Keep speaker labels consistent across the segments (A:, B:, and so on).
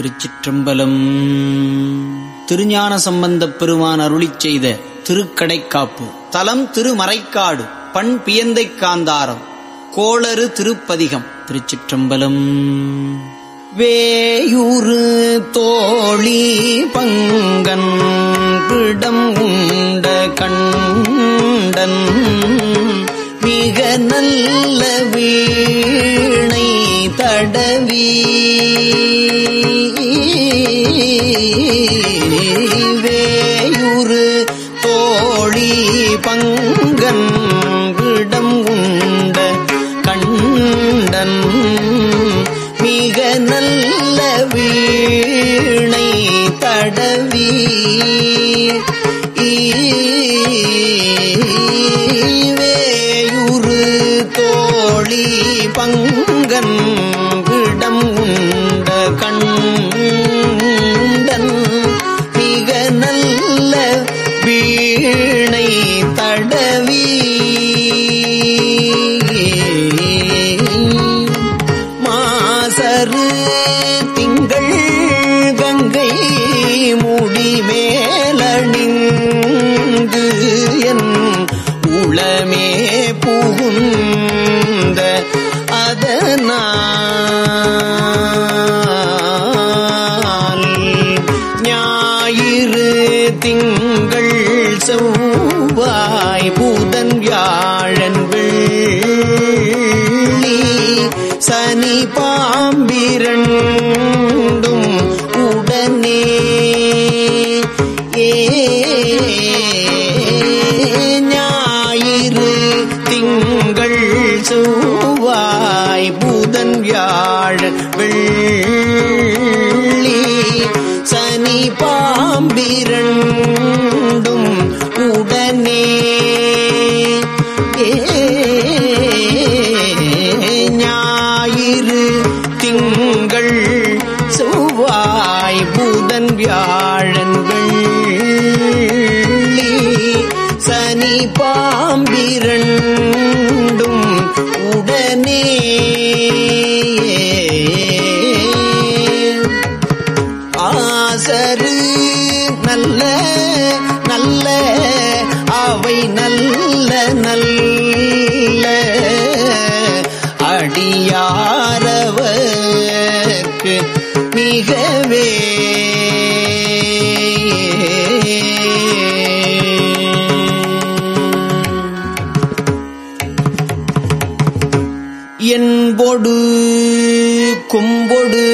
A: திருச்சிற்றம்பலம். திருஞான சம்பந்தப் பெருமான் அருளி செய்த திருக்கடைக்காப்பு. தலம் திருமறைக்காடு பண் பியந்தை காந்தாரம். கோளறு திருப்பதிகம் திருச்சிற்றம்பலம். வேயுறு தோழி பங்கன் பிடம் உண்ட கண்டன். மிக நல்ல வீணை தடவி வேயுறு தோழி பங்கன் இடம் உண்ட கண்டன் மிக நல்ல வீணை தடவி வேயுறு தோழி பங்கன் இடம் உண்ட யாழ் வெள்ளி சனி பாம்பிரன் கும்பொடு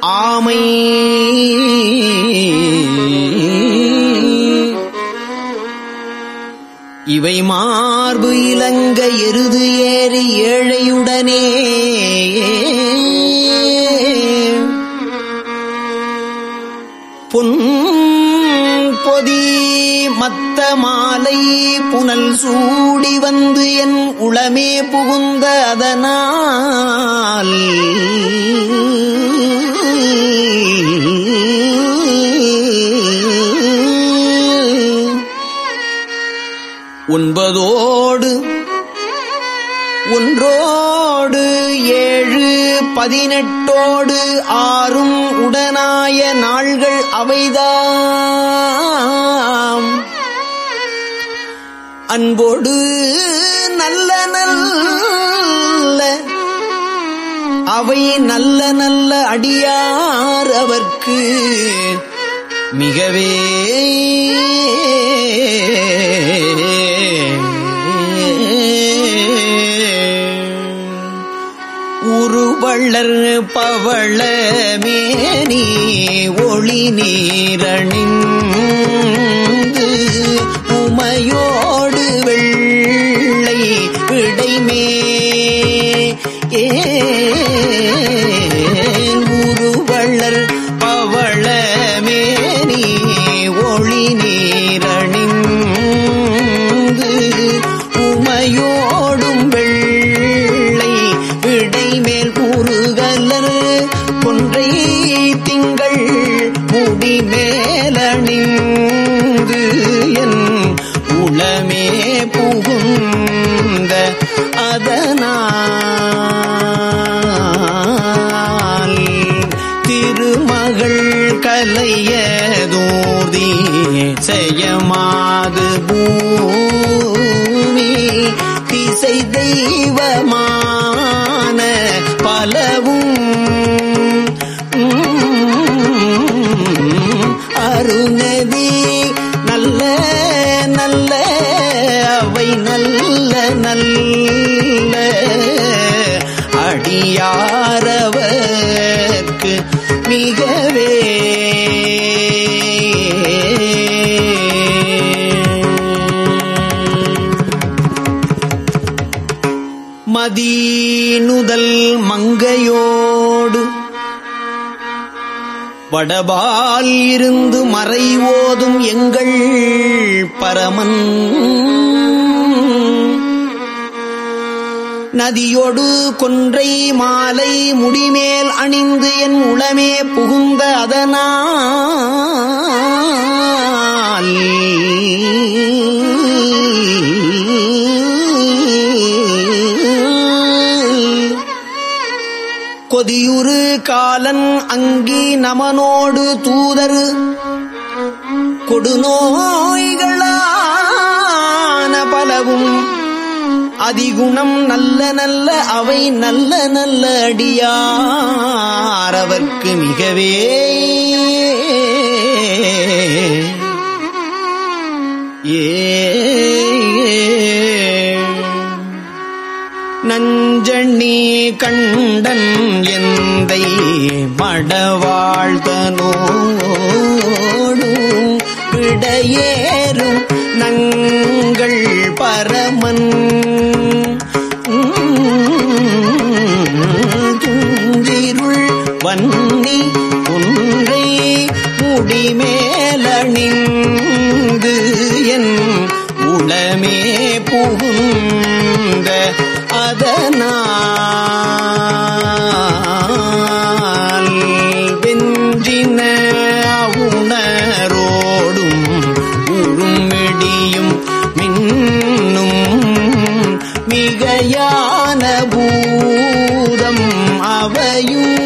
A: ஆமை. இவை மார்பு இலங்க எருது ஏறி ஏழையுடனே. பொன் பொதி மத்த மாலை புனல் சூடி வந்து என் உளமே புகுந்த அதனால். ஒன்பதோடு ஒன்றோடு ஏழு பதினெட்டோடு ஆறும் உடனாய நாள்கள் அவைதாம். அன்போடு நல்ல நல்ல அவை நல்ல நல்ல அடியார் அவர்க்கு மிகவே பவளர் பவள மேனி ஒளி நீரணிந்து உமையோடு வெள்ளை விடைமே ஏ இறை தெய்வமான பலவும் அருணதி நல்ல நல்ல அவை நல்ல நல்ல. அடியார முதல் மங்கையோடு. வடபால் இருந்து மறை ஓதும் எங்கள் பரமன். நதியொடு கொன்றை மாலை முடிமேல் அணிந்து என் உளமே புகுந்த அதனால். கொதியுறு காலன் அங்கி நமனோடு தூதர். கொடுநோய்களான பலவும் அதிகுணம் நல்ல நல்ல அவை நல்ல நல்ல அடியாரவர்க்கு மிகவே. ஏ. நஞ்சண்ணி கண்டன் எந்தை மடவாழ்தனோடு விடையேறும் நங்கள் பரமன். பூதம் அவையும்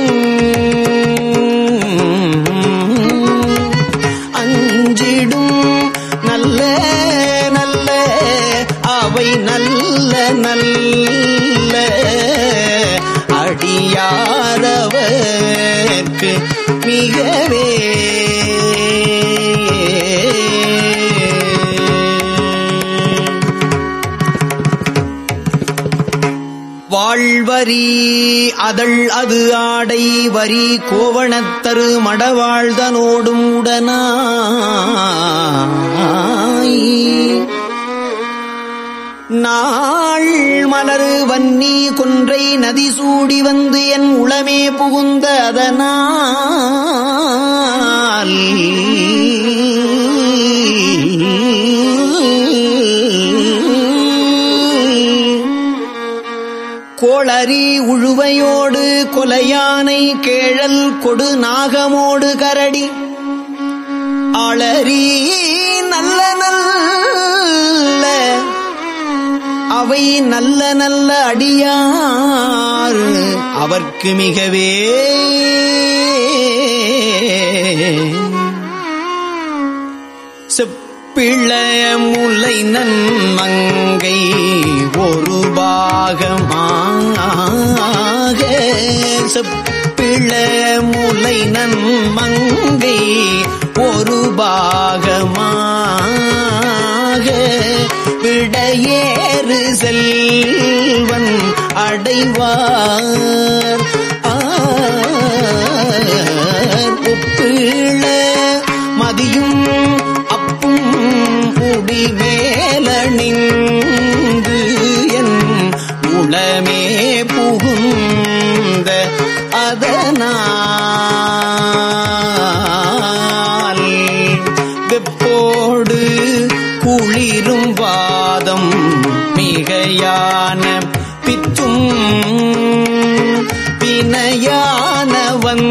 A: வாழ்வரி அதள் அது ஆடை வரி கோவணத்தரு மடவாழ்தனோடும் உடனாய். நாள் மலரு வன்னி கொன்றை நதி சூடி வந்து என் உளமே புகுந்த அதனால் கோளறி உழுவையோடு கொலையானை கேழல் கொடு நாகமோடு கரடி. ஆளறி நல்ல நல்ல அவை நல்ல நல்ல அடியார். அவர்க்கு மிகவே செப்பிள முலை நன்மங்கை ஒரு பாகமா செப்பிள முலை நன்மங்கை ஒரு பாகமாக விடையேறு செல்வன் அடைவார். ஒப்பிள மதியும் அப்பும் முடி மேலனின் உள்ளமே புகுந்த அதனால் வெப்போடு குளிரும் வாதம் மிகையான பிச்சும் பிணையானவன்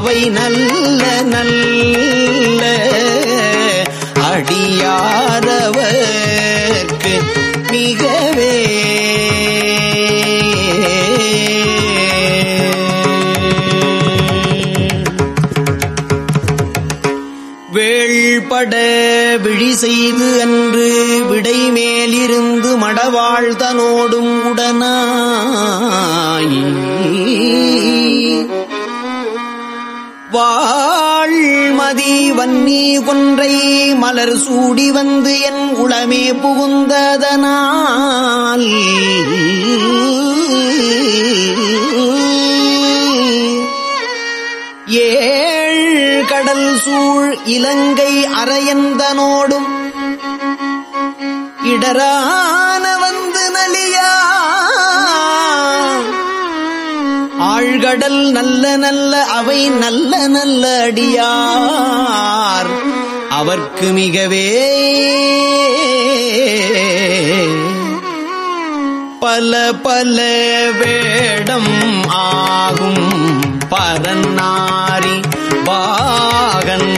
A: அவை நல்ல நல்ல அடியாரவர்க்கு மிகவே. வேள்பட விழி செய்து அன்று விடை மேலிருந்து மடவாழ்தனோடும் உடனாய் வாழ்மதி வன்னி கொன்றை மலர் சூடி வந்து என் உளமே புகுந்ததனால். ஏழ் கடல் சூழ் இலங்கை அரையந்தனோடும் இடரான கடல் நல்ல நல்ல அவை நல்ல நல்ல அடியார். அவர்க்கு மிகவே பல பல வேடம் ஆகும் பரநாரி பாகன்.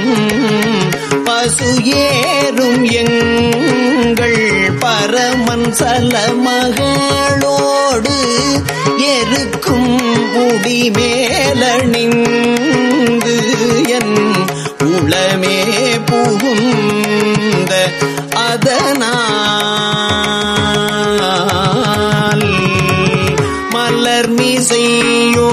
A: பசு ஏறும் எங்கள் பரமன் சல மகளோடு முடி மேலணிந்து என் உளமே புகுந்த அதனால் மலர் மீசையோ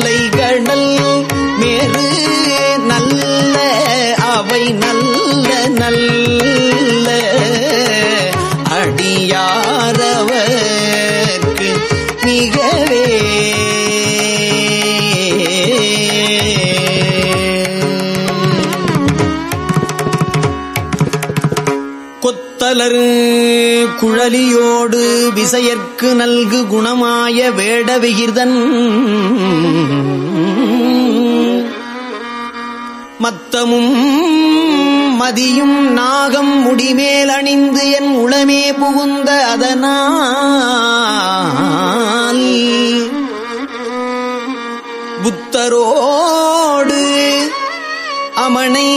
A: அலைகடல் மேறு நல்ல அவை நல்ல நல்ல. அடியாரவர்க்கு மிகவே. கொத்தலரு குழலியோடு விசையற்கு நல்கு குணமாய வேட விகிர்தன் மத்தமும் மதியும் நாகம் முடிமேல் அணிந்து என் உளமே புகுந்த அதனால். புத்தரோடு அமனை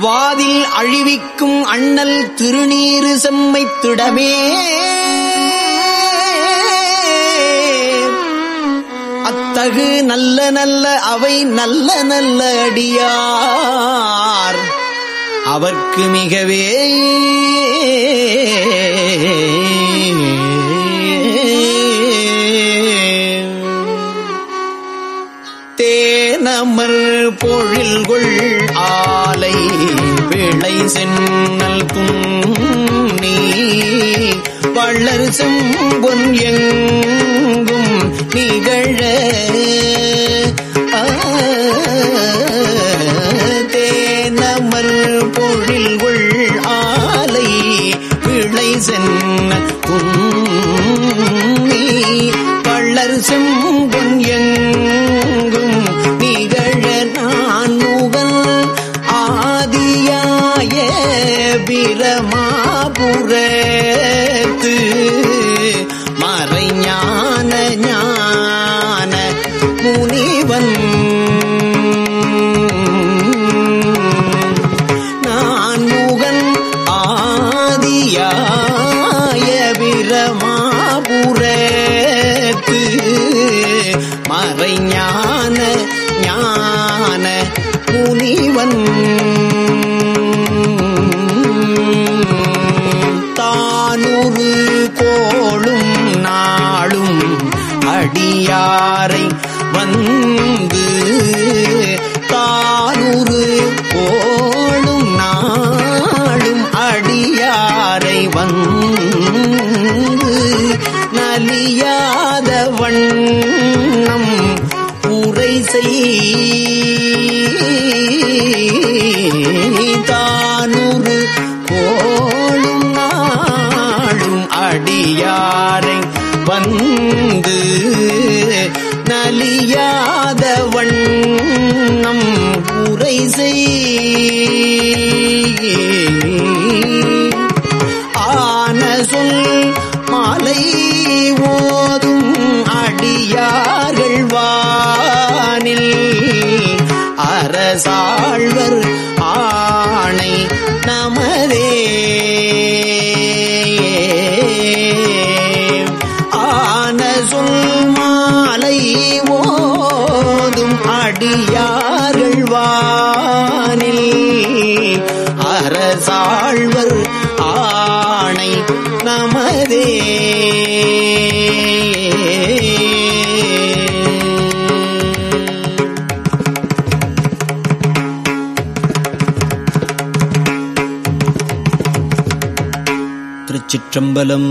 A: வாதில் அழிவிக்கும் அண்ணல் திருநீறு செம்மைத்திடமே அத்தகு நல்ல நல்ல அவை நல்ல நல்ல அடியார். அவர்க்கு மிகவே தேனமர் பொழில்கொள் ஆலை விளை சென்னல் புன்னி வள்ளர் செம்பொன் எங்கும் நிகழ. தேனமல் தேனமர் பொழில்கொள் ஆலை விளை சென்ன புன்னி வள்ளர் செம்பொன் எங்கும் நிகழ நான் முகல் ஆதியாய பிரமாபுரத்து. பாறை வந்து ஆன சொல் மாலை ஓதும் அடியார்கள் வானில். அரசாழ்வர் ஆணை நமதே. ஆன சொல் மாலை ஓதும் அடியார்கள் வா அரசாழ்வர் ஆணை நமதே. திருச்சிற்றம்பலம்